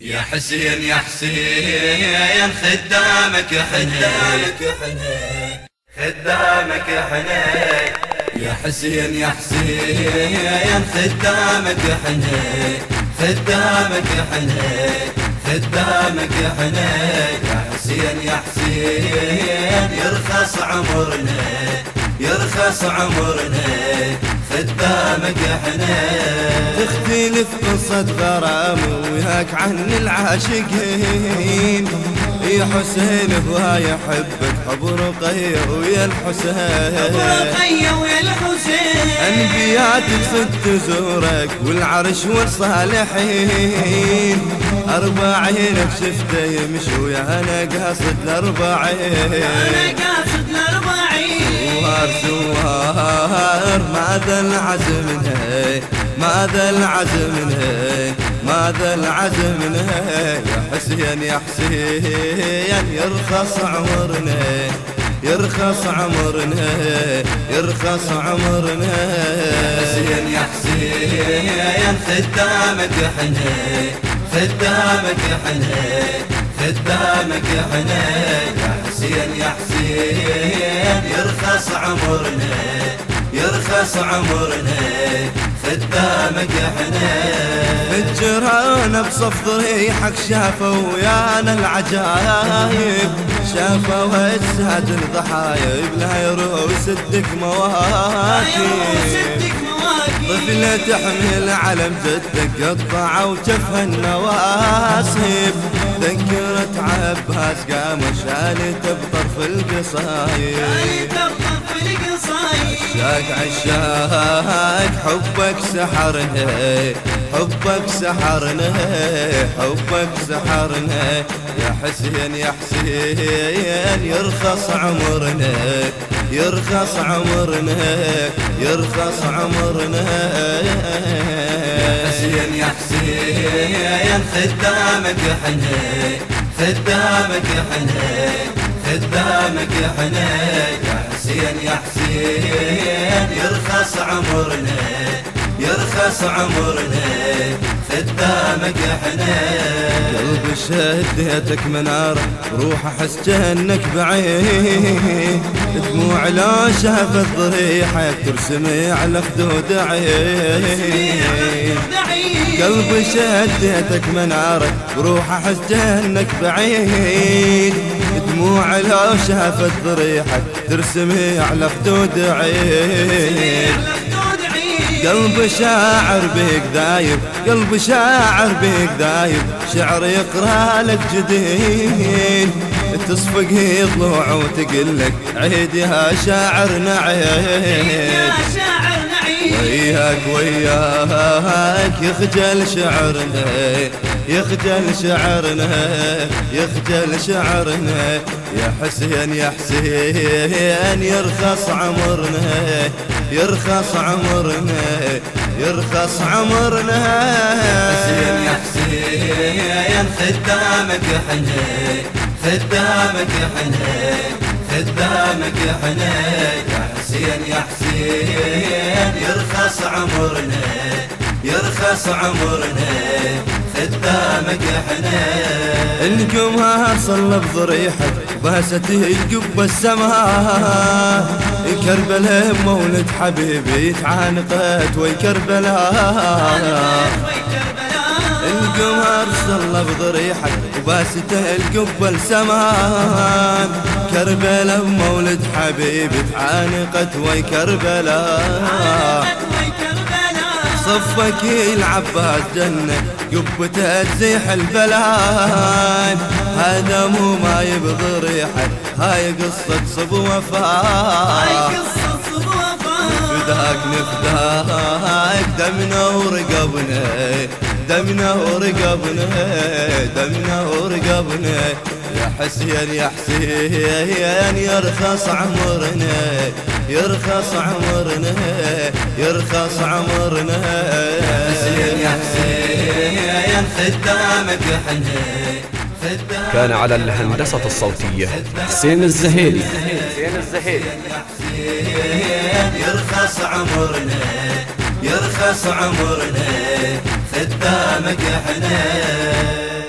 يا حسين يا حسين خدامك خدامك خدامك حنين. يا حسين يا حسين خدامك حنين. خدامك حنين خدامك حنين. يا حسين يا حسين يرخص عمرنا يرخص عمرنا. خدامك حنين تختلف قصة غرام وياك عن العاشقين. يا حسين هو يحبك حب رقية ويا الحسين. حب رقية ويا الحسين. انبياتك ست زورك والعرش والصالحين. أربعينك شفته يمشي قاصد الأربعين؟ أنا قاصد الأربعين زوار زوار ماذا العزم هي ماذا العزم هي ماذا العزم هي يا حسين يا حسين يرخص عمرنا يرخص عمرنا يرخص عمرنا. حسين يا حسين خدامك حنين خدامك حنين خدامك حنين يا حسين يا حسين يرخص عمرنا يرخص عمرنا خدامك حنين الجيران بصف ضريحك شافوا ويانا العجايب. شافوا اجساد الضحايب لا يروح يسدك مواكب. طفلة تحمل علم جدك قطع وجفها النواسب. ذكرت عباس قام وشالت بطرف القصايب عشاق عشاق حبك سحرنا حبك سحرنا حبك سحرنا يا حسين يا حسين يرخص عمرنا يرخص عمرنا يرخص عمرنا حسين يا حسين خدامك حنين خدامك حنين خدامك حنين. يا حسين يا حسين يرخص عمرنا يرخص عمرنا خدامك حنين. قلبي شديتك منارة روح أحس جنك بعين دموع لو شافت ضريحك ترسمي على خدود عين قلبي شديتك منارة روح أحس جنك بعيد. دموع لو شافت ضريحك ترسمي على خدود عين قلب شاعر بيك دايب قلب شاعر بيك دايب شعر يقرأ لك جديد. تصفق ضلوع وتقلك عيد يا شاعر نعيد وياك وياك يخجل شعرنا يخجل شعرنا يخجل شعرنا. يا حسين يا حسين يرخص عمرنا يرخص عمرنا يرخص عمرنا. حسين يا حسين خدامك حنين خدامك حنين خدامك حنين. يا حسين يا حسين يرخص عمرنا يرخص عمرنا خدامك حنين القمر صلى بضريحك باسته القبة السماء. كربلاء مولد حبيبي تعانقت وي كربلاء القمر صلى بضريحك وباسته القبة السماء كربلاء مولد حبيبي تعانقت وي كربلاء. صفك العباس جنة قبته تزيح البلاد هذا مو ما يبغي ريحة هاي قصة صب وفاء. فداك نفداك دمنا ورقبنا. دمنا ورقبنا دمنا ورقبنا. يا حسين يا حسين يرخص عمرنا يرخص عمرنا يرخص عمرنا. حسين يا حسين خدامك حنين كان على الهندسة الصوتية حسين الزهيري. حسين الزهيري. يرخص عمرنا يرخص عمرنا. خدامك حنين